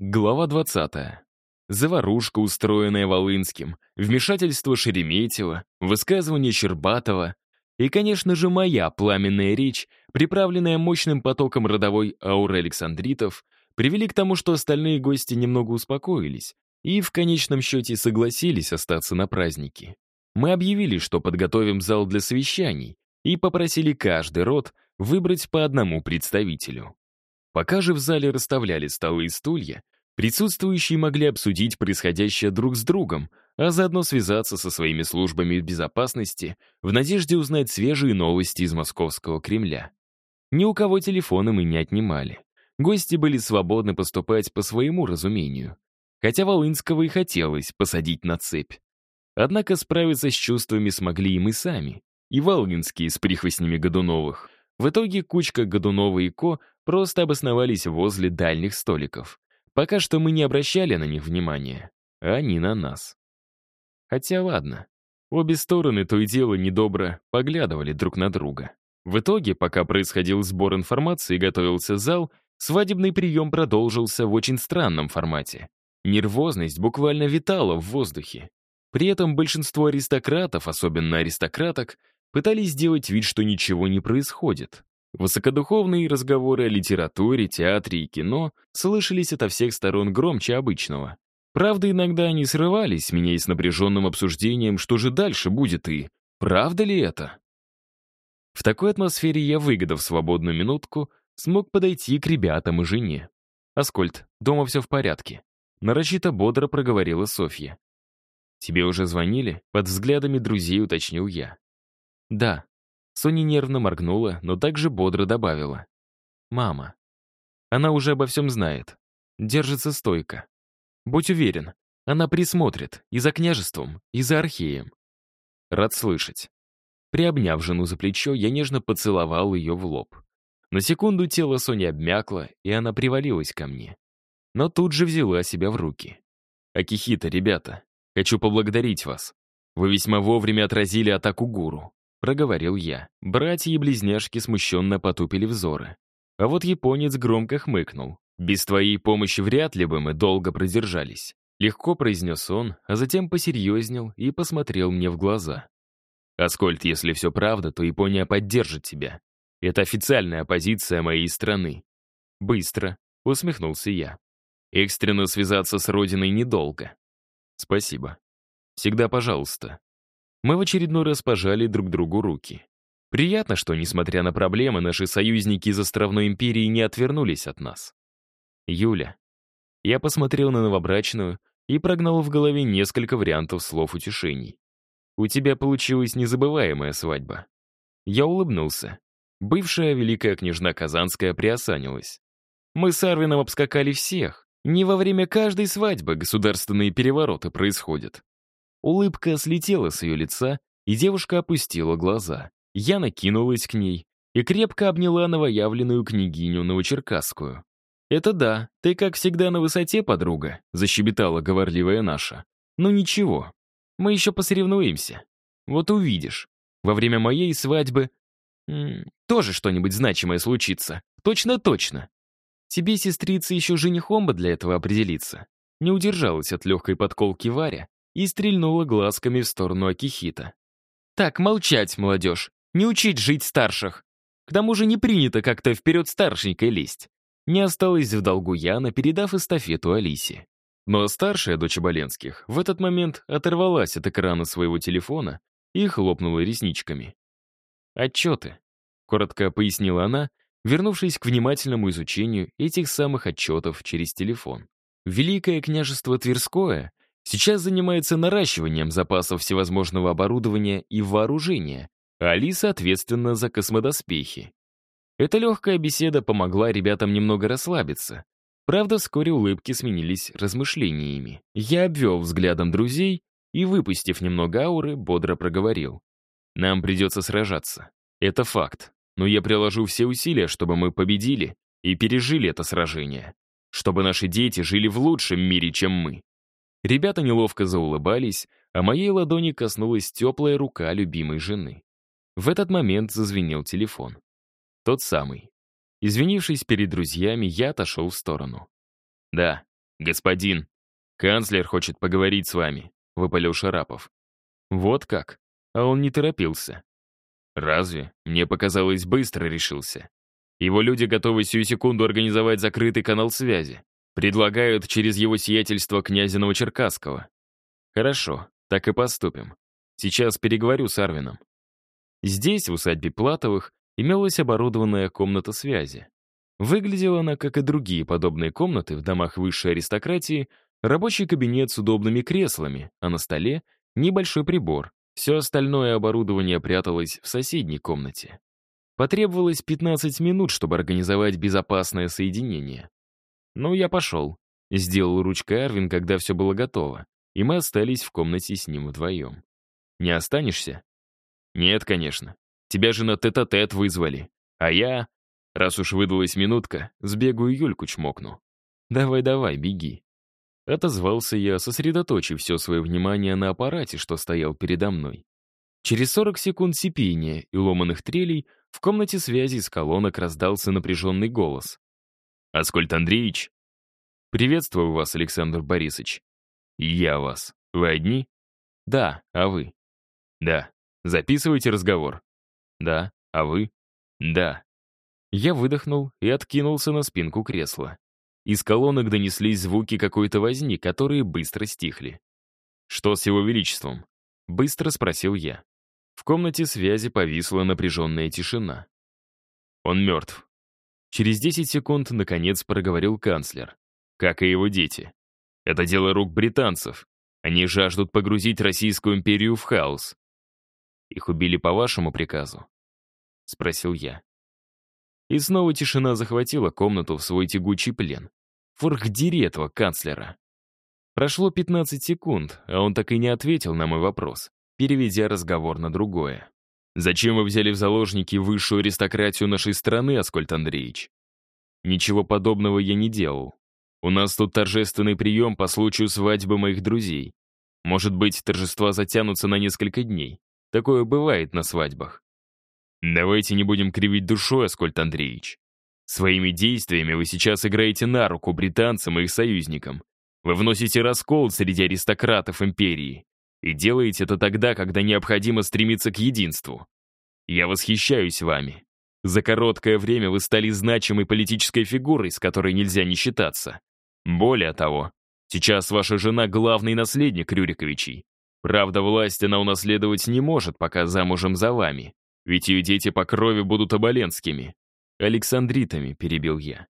Глава 20. Заварушка, устроенная Волынским, вмешательство Шереметьева, высказывание Щербатова и, конечно же, моя пламенная речь, приправленная мощным потоком родовой ауры Александритов, привели к тому, что остальные гости немного успокоились и в конечном счете согласились остаться на празднике. Мы объявили, что подготовим зал для совещаний и попросили каждый род выбрать по одному представителю. Пока же в зале расставляли столы и стулья, присутствующие могли обсудить происходящее друг с другом, а заодно связаться со своими службами безопасности в надежде узнать свежие новости из московского Кремля. Ни у кого телефоны мы не отнимали. Гости были свободны поступать по своему разумению. Хотя Волынского и хотелось посадить на цепь. Однако справиться с чувствами смогли и мы сами, и Волгинские с прихвостнями Годуновых. В итоге кучка Годунова и Ко просто обосновались возле дальних столиков. Пока что мы не обращали на них внимания, а они на нас. Хотя ладно, обе стороны то и дело недобро поглядывали друг на друга. В итоге, пока происходил сбор информации и готовился зал, свадебный прием продолжился в очень странном формате. Нервозность буквально витала в воздухе. При этом большинство аристократов, особенно аристократок, пытались сделать вид, что ничего не происходит. Высокодуховные разговоры о литературе, театре и кино слышались ото всех сторон громче обычного. Правда, иногда они срывались, сменяясь напряженным обсуждением, что же дальше будет и правда ли это? В такой атмосфере я, выгодав свободную минутку, смог подойти к ребятам и жене. «Аскольд, дома все в порядке», — нарочито бодро проговорила Софья. «Тебе уже звонили?» — под взглядами друзей уточнил я. «Да», Соня нервно моргнула, но также бодро добавила. «Мама. Она уже обо всем знает. Держится стойко. Будь уверен, она присмотрит и за княжеством, и за археем». Рад слышать. Приобняв жену за плечо, я нежно поцеловал ее в лоб. На секунду тело Сони обмякло, и она привалилась ко мне. Но тут же взяла себя в руки. «Акихита, ребята, хочу поблагодарить вас. Вы весьма вовремя отразили атаку гуру. — проговорил я. Братья и близняшки смущенно потупили взоры. А вот японец громко хмыкнул. «Без твоей помощи вряд ли бы мы долго продержались», — легко произнес он, а затем посерьезнел и посмотрел мне в глаза. «Аскольд, если все правда, то Япония поддержит тебя. Это официальная позиция моей страны». «Быстро», — усмехнулся я. «Экстренно связаться с родиной недолго». «Спасибо. Всегда пожалуйста», мы в очередной раз пожали друг другу руки. Приятно, что, несмотря на проблемы, наши союзники из Островной империи не отвернулись от нас. Юля. Я посмотрел на новобрачную и прогнал в голове несколько вариантов слов утешений. У тебя получилась незабываемая свадьба. Я улыбнулся. Бывшая великая княжна Казанская приосанилась. Мы с Арвином обскакали всех. Не во время каждой свадьбы государственные перевороты происходят. Улыбка слетела с ее лица, и девушка опустила глаза. Я накинулась к ней и крепко обняла новоявленную княгиню Новочеркасскую. «Это да, ты, как всегда, на высоте, подруга», — защебетала говорливая наша. «Ну ничего, мы еще посоревнуемся. Вот увидишь. Во время моей свадьбы тоже что-нибудь значимое случится. Точно-точно. Тебе, сестрица, еще женихом бы для этого определиться». Не удержалась от легкой подколки Варя, и стрельнула глазками в сторону Акихита. «Так, молчать, молодежь, не учить жить старших. К тому же не принято как-то вперед старшенькой лезть». Не осталось в долгу Яна, передав эстафету Алисе. Но старшая дочь Боленских в этот момент оторвалась от экрана своего телефона и хлопнула ресничками. «Отчеты», — коротко пояснила она, вернувшись к внимательному изучению этих самых отчетов через телефон. Великое княжество Тверское сейчас занимается наращиванием запасов всевозможного оборудования и вооружения, а Алиса ответственна за космодоспехи. Эта легкая беседа помогла ребятам немного расслабиться. Правда, вскоре улыбки сменились размышлениями. Я обвел взглядом друзей и, выпустив немного ауры, бодро проговорил. «Нам придется сражаться. Это факт. Но я приложу все усилия, чтобы мы победили и пережили это сражение. Чтобы наши дети жили в лучшем мире, чем мы. Ребята неловко заулыбались, а моей ладони коснулась теплая рука любимой жены. В этот момент зазвенел телефон. Тот самый. Извинившись перед друзьями, я отошел в сторону. «Да, «Господин, канцлер хочет поговорить с вами», — выпалил Шарапов. «Вот как?» А он не торопился. «Разве? Мне показалось, быстро решился. Его люди готовы сию секунду организовать закрытый канал связи. Предлагают через его сиятельство князя Новочеркасского. Хорошо, так и поступим. Сейчас переговорю с Арвином. Здесь, в усадьбе Платовых, имелась оборудованная комната связи. Выглядела она, как и другие подобные комнаты в домах высшей аристократии, рабочий кабинет с удобными креслами, а на столе — небольшой прибор. Все остальное оборудование пряталось в соседней комнате. Потребовалось 15 минут, чтобы организовать безопасное соединение. Ну, я пошел. Сделал ручкой Арвин, когда все было готово, и мы остались в комнате с ним вдвоем. «Не останешься?» «Нет, конечно. Тебя же на тет-а-тет -тет вызвали. А я, раз уж выдалась минутка, сбегаю Юльку чмокну. Давай-давай, беги». Отозвался я, сосредоточив все свое внимание на аппарате, что стоял передо мной. Через 40 секунд сипения и ломаных трелей в комнате связи из колонок раздался напряженный голос. «Аскольд Андреевич?» «Приветствую вас, Александр Борисович». «Я вас. Вы одни?» «Да, а вы?» «Да. Записывайте разговор?» «Да. А вы?» «Да». Я выдохнул и откинулся на спинку кресла. Из колонок донеслись звуки какой-то возни, которые быстро стихли. «Что с его величеством?» — быстро спросил я. В комнате связи повисла напряженная тишина. «Он мертв». Через 10 секунд, наконец, проговорил канцлер. Как и его дети. Это дело рук британцев. Они жаждут погрузить Российскую империю в хаос. Их убили по вашему приказу? Спросил я. И снова тишина захватила комнату в свой тягучий плен. Форхдери этого канцлера. Прошло 15 секунд, а он так и не ответил на мой вопрос переведя разговор на другое. «Зачем вы взяли в заложники высшую аристократию нашей страны, Аскольд Андреевич?» «Ничего подобного я не делал. У нас тут торжественный прием по случаю свадьбы моих друзей. Может быть, торжества затянутся на несколько дней. Такое бывает на свадьбах. Давайте не будем кривить душой, Аскольд Андреевич. Своими действиями вы сейчас играете на руку британцам и их союзникам. Вы вносите раскол среди аристократов империи. И делаете это тогда, когда необходимо стремиться к единству. Я восхищаюсь вами. За короткое время вы стали значимой политической фигурой, с которой нельзя не считаться. Более того, сейчас ваша жена — главный наследник Рюриковичей. Правда, власть она унаследовать не может, пока замужем за вами, ведь ее дети по крови будут оболенскими. Александритами, перебил я.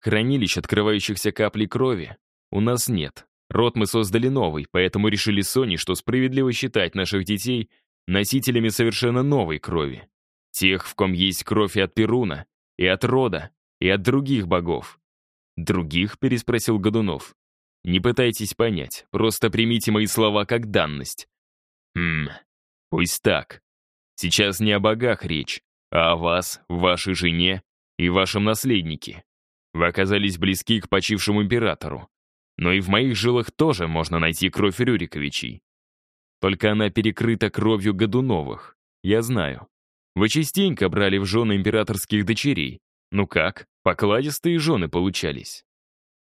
Хранилищ, открывающихся каплей крови, у нас нет. Род мы создали новый, поэтому решили Сони, что справедливо считать наших детей носителями совершенно новой крови. Тех, в ком есть кровь и от Перуна, и от рода, и от других богов. «Других?» — переспросил Годунов. «Не пытайтесь понять, просто примите мои слова как данность». «Хм, пусть так. Сейчас не о богах речь, а о вас, вашей жене и вашем наследнике. Вы оказались близки к почившему императору. Но и в моих жилах тоже можно найти кровь Рюриковичей. Только она перекрыта кровью Годуновых. Я знаю. Вы частенько брали в жены императорских дочерей. Ну как, покладистые жены получались.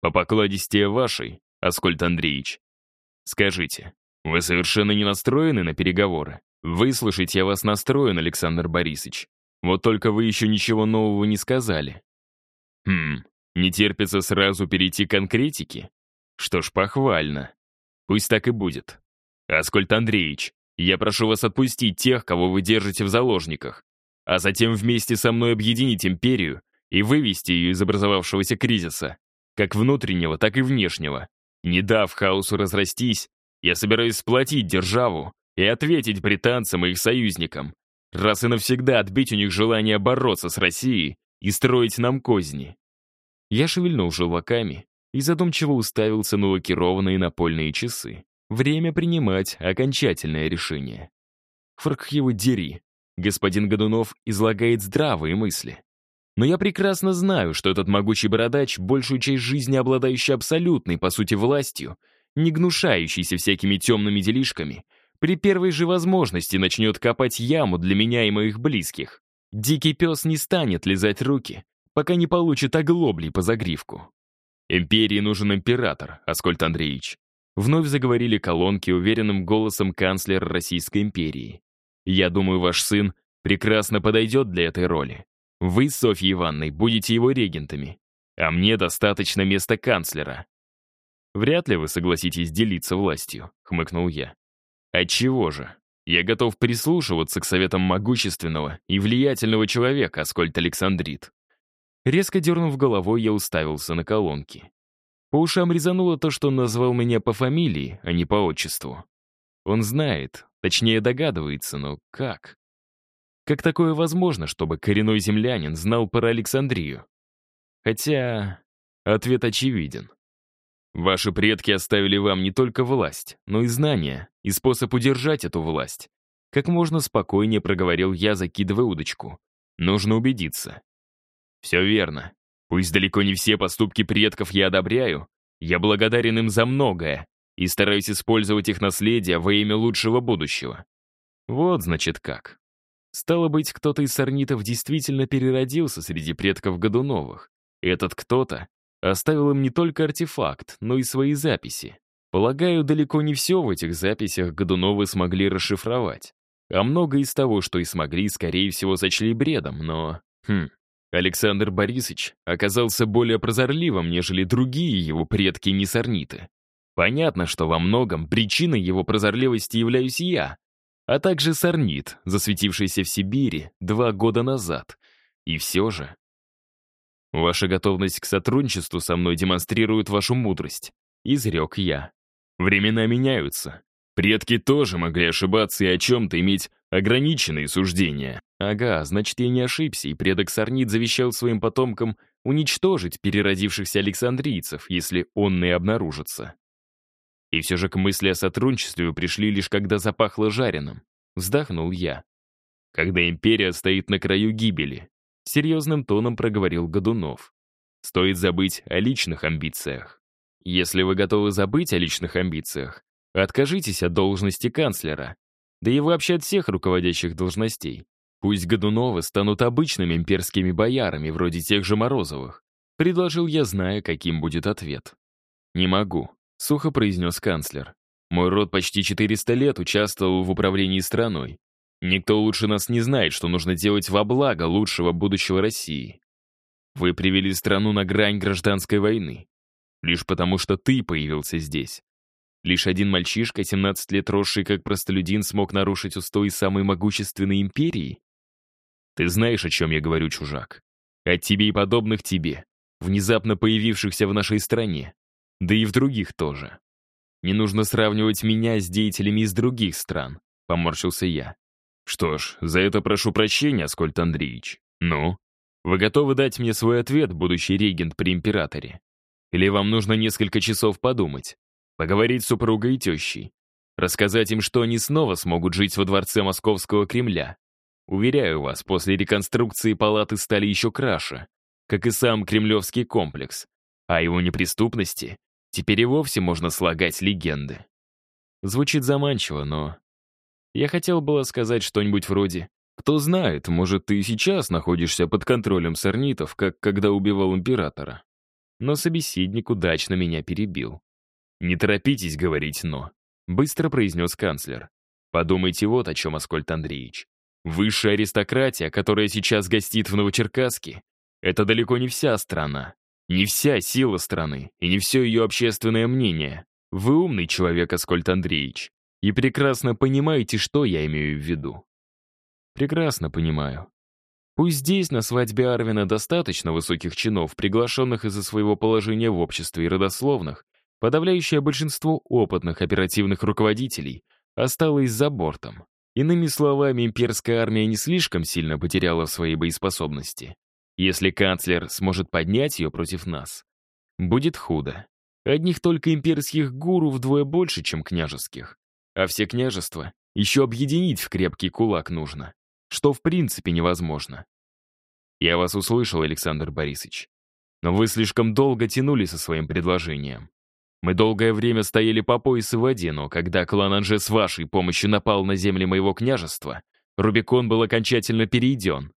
По покладистее вашей, Аскольд Андреевич. Скажите, вы совершенно не настроены на переговоры? Выслушать я вас настроен, Александр Борисович. Вот только вы еще ничего нового не сказали. Хм, не терпится сразу перейти к конкретике? Что ж, похвально. Пусть так и будет. Аскольд Андреевич, я прошу вас отпустить тех, кого вы держите в заложниках, а затем вместе со мной объединить империю и вывести ее из образовавшегося кризиса, как внутреннего, так и внешнего. Не дав хаосу разрастись, я собираюсь сплотить державу и ответить британцам и их союзникам, раз и навсегда отбить у них желание бороться с Россией и строить нам козни. Я шевельнул желваками, и задумчиво уставился на лакированные напольные часы. Время принимать окончательное решение. Фрк его дери. Господин Годунов излагает здравые мысли. Но я прекрасно знаю, что этот могучий бородач, большую часть жизни обладающий абсолютной, по сути, властью, не гнушающийся всякими темными делишками, при первой же возможности начнет копать яму для меня и моих близких. Дикий пес не станет лизать руки, пока не получит оглоблей по загривку. Империи нужен император, Аскольд Андреевич. Вновь заговорили колонки уверенным голосом канцлера Российской империи. Я думаю, ваш сын прекрасно подойдет для этой роли. Вы с Софьей Ивановной будете его регентами, а мне достаточно места канцлера. Вряд ли вы согласитесь делиться властью, хмыкнул я. Отчего же? Я готов прислушиваться к советам могущественного и влиятельного человека, Аскольд Александрит. Резко дернув головой, я уставился на колонки. По ушам резануло то, что он назвал меня по фамилии, а не по отчеству. Он знает, точнее догадывается, но как? Как такое возможно, чтобы коренной землянин знал про Александрию? Хотя ответ очевиден. Ваши предки оставили вам не только власть, но и знания, и способ удержать эту власть. Как можно спокойнее проговорил я, закидывая удочку. Нужно убедиться. Все верно. Пусть далеко не все поступки предков я одобряю, я благодарен им за многое и стараюсь использовать их наследие во имя лучшего будущего. Вот, значит, как. Стало быть, кто-то из сорнитов действительно переродился среди предков Годуновых. Этот кто-то оставил им не только артефакт, но и свои записи. Полагаю, далеко не все в этих записях Годуновы смогли расшифровать. А много из того, что и смогли, скорее всего, сочли бредом, но... Хм, Александр Борисович оказался более прозорливым, нежели другие его предки-несорниты. Понятно, что во многом причиной его прозорливости являюсь я, а также сорнит, засветившийся в Сибири два года назад. И все же... Ваша готовность к сотрудничеству со мной демонстрирует вашу мудрость. Изрек я. Времена меняются. Предки тоже могли ошибаться и о чем-то иметь ограниченные суждения. Ага, значит, я не ошибся, и предок Сарнит завещал своим потомкам уничтожить переродившихся александрийцев, если он и обнаружится. И все же к мысли о сотрудничестве пришли лишь когда запахло жареным. Вздохнул я. Когда империя стоит на краю гибели, серьезным тоном проговорил Годунов. Стоит забыть о личных амбициях. Если вы готовы забыть о личных амбициях, откажитесь от должности канцлера, да и вообще от всех руководящих должностей. Пусть Годуновы станут обычными имперскими боярами, вроде тех же Морозовых. Предложил я, зная, каким будет ответ. «Не могу», — сухо произнес канцлер. «Мой род почти 400 лет участвовал в управлении страной. Никто лучше нас не знает, что нужно делать во благо лучшего будущего России. Вы привели страну на грань гражданской войны. Лишь потому, что ты появился здесь. Лишь один мальчишка, 17 лет росший как простолюдин, смог нарушить устои самой могущественной империи? Ты знаешь, о чем я говорю, чужак. От тебе и подобных тебе, внезапно появившихся в нашей стране. Да и в других тоже. Не нужно сравнивать меня с деятелями из других стран, поморщился я. Что ж, за это прошу прощения, Аскольд Андреевич. Ну, вы готовы дать мне свой ответ, будущий регент при императоре? Или вам нужно несколько часов подумать, поговорить с супругой и тещей, рассказать им, что они снова смогут жить во дворце Московского Кремля, Уверяю вас, после реконструкции палаты стали еще краше, как и сам кремлевский комплекс. А его неприступности теперь и вовсе можно слагать легенды. Звучит заманчиво, но... Я хотел было сказать что-нибудь вроде «Кто знает, может, ты и сейчас находишься под контролем сорнитов, как когда убивал императора». Но собеседник удачно меня перебил. «Не торопитесь говорить «но», — быстро произнес канцлер. «Подумайте вот о чем, Аскольд Андреевич. Высшая аристократия, которая сейчас гостит в Новочеркасске, это далеко не вся страна, не вся сила страны и не все ее общественное мнение. Вы умный человек, Аскольд Андреевич, и прекрасно понимаете, что я имею в виду. Прекрасно понимаю. Пусть здесь, на свадьбе Арвина, достаточно высоких чинов, приглашенных из-за своего положения в обществе и родословных, подавляющее большинство опытных оперативных руководителей осталось за бортом. Иными словами, имперская армия не слишком сильно потеряла свои боеспособности. Если канцлер сможет поднять ее против нас, будет худо. Одних только имперских гуру вдвое больше, чем княжеских. А все княжества еще объединить в крепкий кулак нужно, что в принципе невозможно. Я вас услышал, Александр Борисович. Но вы слишком долго тянули со своим предложением. Мы долгое время стояли по пояс в воде, но когда клан Анже с вашей помощью напал на земли моего княжества, Рубикон был окончательно перейден.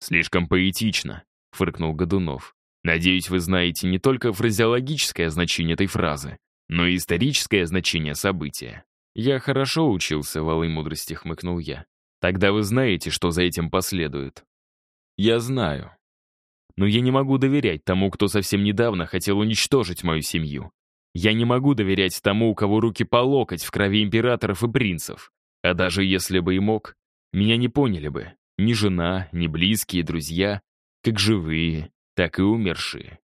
«Слишком поэтично», — фыркнул Годунов. Надеюсь, вы знаете не только фразеологическое значение этой фразы, но и историческое значение события. Я хорошо учился в алой мудрости, хмыкнул я. Тогда вы знаете, что за этим последует. Я знаю. Но я не могу доверять тому, кто совсем недавно хотел уничтожить мою семью. Я не могу доверять тому, у кого руки по локоть в крови императоров и принцев. А даже если бы и мог, меня не поняли бы. Ни жена, ни близкие, друзья, как живые, так и умершие.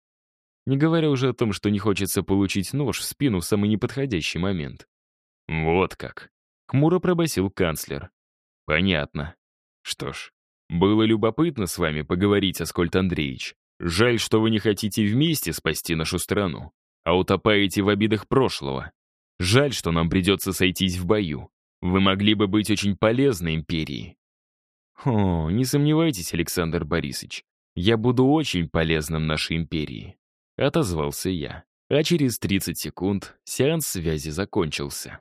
Не говоря уже о том, что не хочется получить нож в спину в самый неподходящий момент. «Вот как», — хмуро пробасил канцлер. «Понятно. Что ж, было любопытно с вами поговорить, Аскольд Андреевич. Жаль, что вы не хотите вместе спасти нашу страну, а утопаете в обидах прошлого. Жаль, что нам придется сойтись в бою. Вы могли бы быть очень полезны империи». «О, не сомневайтесь, Александр Борисович, я буду очень полезным нашей империи», — отозвался я. А через 30 секунд сеанс связи закончился.